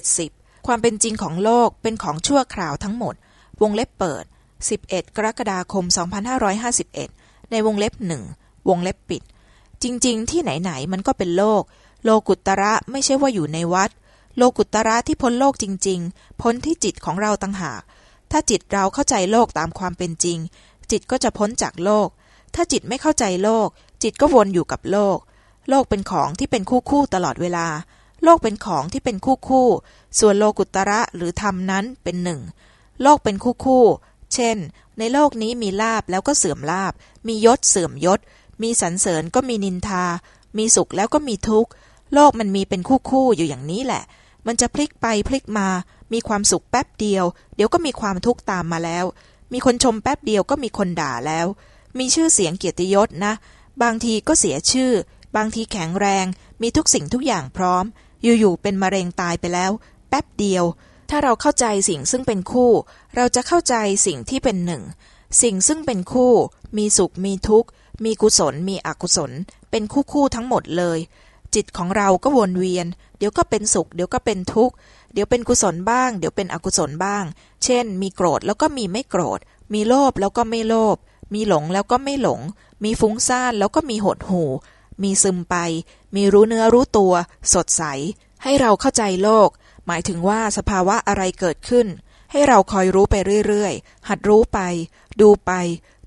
70 ความเป็นจริงของโลกเป็นของชั่วคราวทั้งหมด วงเล็บเปิด 11 กรกฎาคม 2551 ในวงเล็บหนึ่งวงเล็บปิด จริงๆ ที่ไหนๆมันก็เป็นโลก โลกุตระไม่ใช่ว่าอยู่ในวัด โลกุตระที่พ้นโลกจริง ๆ พ้นที่จิตของเราต่างหาก ถ้าจิตเราเข้าใจโลกตามความเป็นจริง จิตก็จะพ้นจากโลก ถ้าจิตไม่เข้าใจโลก จิตก็วนอยู่กับโลก โลกเป็นของที่เป็นคู่คู่ตลอดเวลา โลกเป็นของที่เป็นคู่คู่ ส่วนโลกุตระหรือธรรมนั้นเป็นหนึ่ง โลกเป็นคู่คู่ เช่น ในโลกนี้มีลาบแล้วก็เสื่อมลาบ มียศเสื่อมยศ มีสรรเสริญก็มีนินทา มีสุขแล้วก็มีทุกข์ โลกมันมีเป็นคู่คู่อยู่อย่างนี้แหละ มันจะพลิกไปพลิกมา มีความสุขแป๊บเดียว เดี๋ยวก็มีความทุกข์ตามมาแล้ว มีคนชมแป๊บเดียวก็มีคนด่าแล้ว มีชื่อเสียงเกียรติยศนะ บางทีก็เสียชื่อ บางทีแข็งแรง มีทุกสิ่งทุกอย่างพร้อม อยู่ๆเป็นมะเร็งตายไปแล้ว แป๊บเดียว ถ้าเราเข้าใจสิ่งซึ่งเป็นคู่ เราจะเข้าใจสิ่งที่เป็นหนึ่ง สิ่งซึ่งเป็นคู่ มีสุขมีทุกข์ มีกุศล มีอกุศล เป็นคู่คู่ทั้งหมดเลย จิตของเราก็วนเวียน เดี๋ยวก็เป็นสุข เดี๋ยวก็เป็นทุกข์ เดี๋ยวเป็นกุศลบ้าง เดี๋ยวเป็นอกุศลบ้าง เช่น มีโกรธแล้วก็มีไม่โกรธ มีโลภแล้วก็ไม่โลภมีหลงแล้วก็ไม่หลง มีฟุ้งซ่านแล้วก็มีหดหู่ มีซึมไป มีรู้เนื้อรู้ตัว สดใส ให้เราเข้าใจโลก หมายถึงว่าสภาวะอะไรเกิดขึ้น ให้เราคอยรู้ไปเรื่อยๆ หัดรู้ไป ดูไป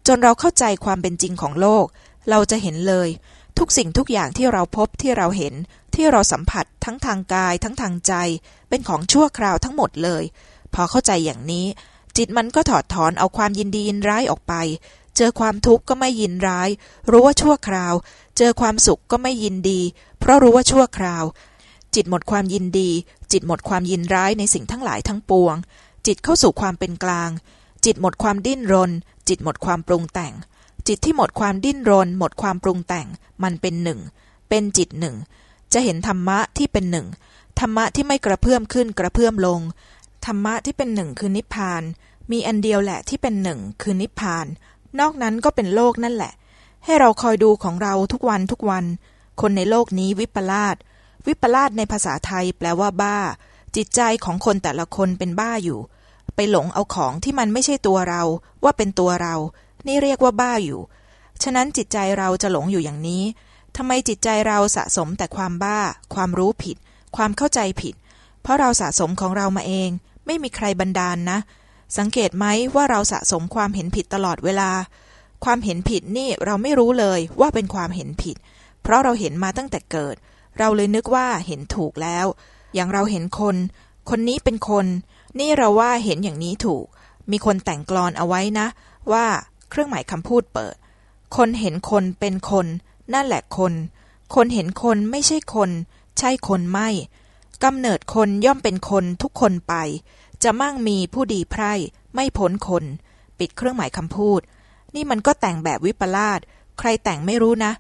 จนเราเข้าใจความเป็นจริงของโลก เราจะเห็นเลย ทุกสิ่งทุกอย่างที่เราพบที่เราเห็น ที่เราสัมผัสทั้งทางกาย ทั้งทางใจ เป็นของชั่วคราวทั้งหมดเลย พอเข้าใจอย่างนี้จิตมันก็ถอดถอนเอาความยินดียินร้ายออกไป เจอความทุกข์ก็ไม่ยินร้าย รู้ว่าชั่วคราว เจอความสุขก็ไม่ยินดี เพราะรู้ว่าชั่วคราว จิตหมดความยินดี จิตหมดความยินร้ายในสิ่งทั้งหลายทั้งปวง จิตเข้าสู่ความเป็นกลาง จิตหมดความดิ้นรน จิตหมดความปรุงแต่ง จิตที่หมดความดิ้นรน หมดความปรุงแต่ง มันเป็นหนึ่ง เป็นจิตหนึ่ง จะเห็นธรรมะที่เป็นหนึ่ง ธรรมะที่ไม่กระเพื่อมขึ้นกระเพื่อมลง ธรรมะที่เป็นหนึ่งคือนิพพาน มีอันเดียวแหละที่เป็นหนึ่งคือนิพพาน นอกนั้นก็เป็นโลกนั่นแหละ ให้เราคอยดูของเราทุกวันทุกวัน คนในโลกนี้วิปลาสวิปลาสในภาษาไทยแปลว่าบ้า จิตใจของคนแต่ละคนเป็นบ้าอยู่ ไปหลงเอาของที่มันไม่ใช่ตัวเรา ว่าเป็นตัวเรา นี่เรียกว่าบ้าอยู่ ฉะนั้นจิตใจเราจะหลงอยู่อย่างนี้ทำไมจิตใจเราสะสมแต่ความบ้า ความรู้ผิด ความเข้าใจผิด เพราะเราสะสมของเรามาเอง ไม่มีใครบันดาลนนะ สังเกตไหมว่าเราสะสมความเห็นผิดตลอดเวลา ความเห็นผิดนี่เราไม่รู้เลยว่าเป็นความเห็นผิด เพราะเราเห็นมาตั้งแต่เกิด เราเลยนึกว่าเห็นถูกแล้ว อย่างเราเห็นคน คนนี้เป็นคน นี่เราว่าเห็นอย่างนี้ถูก มีคนแต่งกลอนเอาไว้นะ ว่าเครื่องหมายคำพูดเปิด คนเห็นคนเป็นคน นั่นแหละคน คนเห็นคนไม่ใช่คน ใช่คนไม่กำเนิดคนย่อมเป็นคนทุกคนไป จะมั่งมีผู้ดีไพร่ ไม่พ้นคน ปิดเครื่องหมายคำพูด นี่มันก็แต่งแบบวิปลาสใครแต่งไม่รู้นะ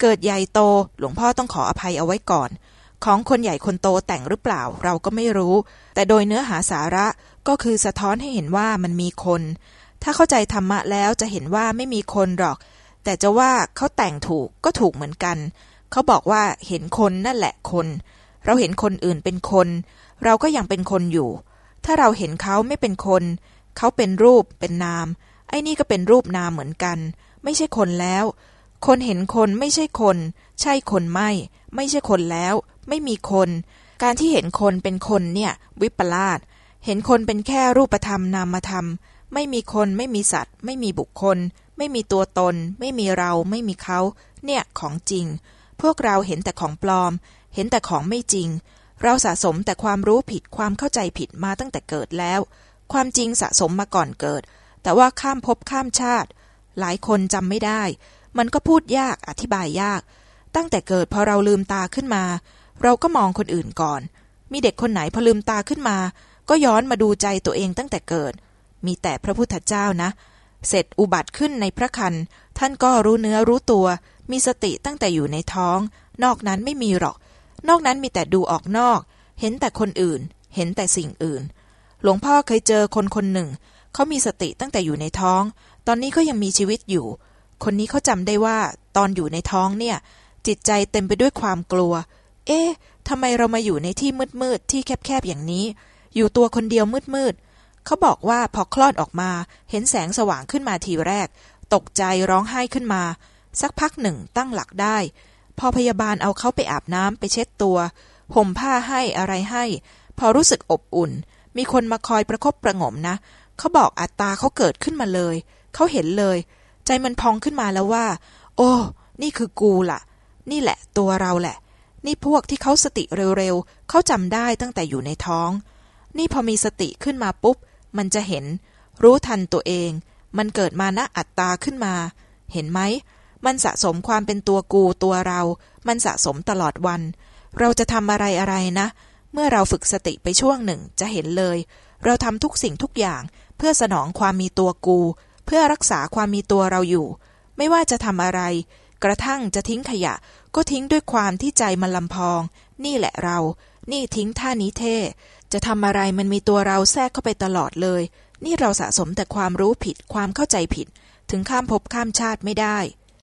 เกิดใหญ่โตหลวงพ่อต้องขออภัยเอาไว้ก่อน ของคนใหญ่คนโตแต่งหรือเปล่าเราก็ไม่รู้ แต่โดยเนื้อหาสาระก็คือสะท้อนให้เห็นว่ามันมีคน ถ้าเข้าใจธรรมะแล้วจะเห็นว่าไม่มีคนหรอก แต่จะว่าเขาแต่งถูกก็ถูกเหมือนกัน เขาบอกว่าเห็นคนนั่นแหละคน เราเห็นคนอื่นเป็นคน เราก็ยังเป็นคนอยู่ ถ้าเราเห็นเขาไม่เป็นคน เขาเป็นรูปเป็นนาม ไอ้นี่ก็เป็นรูปนามเหมือนกัน ไม่ใช่คนแล้ว คนเห็นคนไม่ใช่คน ใช่คนไม่ ไม่ใช่คนแล้ว ไม่มีคน การที่เห็นคนเป็นคนเนี่ย วิปลาสเห็นคนเป็นแค่รูปธรรมนามธรรม ไม่มีคนไม่มีสัตว์ ไม่มีบุคคล ไม่มีตัวตน ไม่มีเราไม่มีเขา เนี่ยของจริง พวกเราเห็นแต่ของปลอม เห็นแต่ของไม่จริง เราสะสมแต่ความรู้ผิดความเข้าใจผิดมาตั้งแต่เกิดแล้ว ความจริงสะสมมาก่อนเกิด แต่ว่าข้ามภพข้ามชาติ หลายคนจำไม่ได้ มันก็พูดยากอธิบายยาก ตั้งแต่เกิดพอเราลืมตาขึ้นมา เราก็มองคนอื่นก่อน มีเด็กคนไหนพอลืมตาขึ้นมา ก็ย้อนมาดูใจตัวเองตั้งแต่เกิด มีแต่พระพุทธเจ้านะ เสร็จอุบัติขึ้นในพระคันท่านก็รู้เนื้อรู้ตัว มีสติตั้งแต่อยู่ในท้อง นอกนั้นไม่มีหรอก นอกนั้นมีแต่ดูออกนอก เห็นแต่คนอื่น เห็นแต่สิ่งอื่น หลวงพ่อเคยเจอคนคนหนึ่ง เขามีสติตั้งแต่อยู่ในท้อง ตอนนี้ก็ยังมีชีวิตอยู่ คนนี้เขาจำได้ว่าตอนอยู่ในท้องเนี่ย จิตใจเต็มไปด้วยความกลัว เอ๊ะทำไมเรามาอยู่ในที่มืดๆที่แคบๆอย่างนี้ อยู่ตัวคนเดียวมืดๆเขาบอกว่าพอคลอดออกมา เห็นแสงสว่างขึ้นมาทีแรก ตกใจร้องไห้ขึ้นมา สักพักหนึ่งตั้งหลักได้ พอพยาบาลเอาเขาไปอาบน้ำไปเช็ดตัว ห่มผ้าให้อะไรให้ พอรู้สึกอบอุ่น มีคนมาคอยประคบประงมนะ เขาบอกอัตตาเขาเกิดขึ้นมาเลย เขาเห็นเลย ใจมันพองขึ้นมาแล้วว่า โอ้ นี่คือกูล่ะ นี่แหละตัวเราแหละ นี่พวกที่เขาสติเร็วๆ เขาจำได้ตั้งแต่อยู่ในท้อง นี่พอมีสติขึ้นมาปุ๊บ มันจะเห็น รู้ทันตัวเอง มันเกิดมานะอัตตาขึ้นมา เห็นไหม มันสะสมความเป็นตัวกูตัวเรา มันสะสมตลอดวัน เราจะทำอะไรอะไรนะ เมื่อเราฝึกสติไปช่วงหนึ่งจะเห็นเลย เราทำทุกสิ่งทุกอย่างเพื่อสนองความมีตัวกู เพื่อรักษาความมีตัวเราอยู่ ไม่ว่าจะทำอะไร กระทั่งจะทิ้งขยะ ก็ทิ้งด้วยความที่ใจมันลำพอง นี่แหละเรา นี่ทิ้งท่านี้เท่จะทำอะไรมันมีตัวเราแทรกเข้าไปตลอดเลย นี่เราสะสมแต่ความรู้ผิดความเข้าใจผิด ถึงข้ามภพข้ามชาติไม่ได้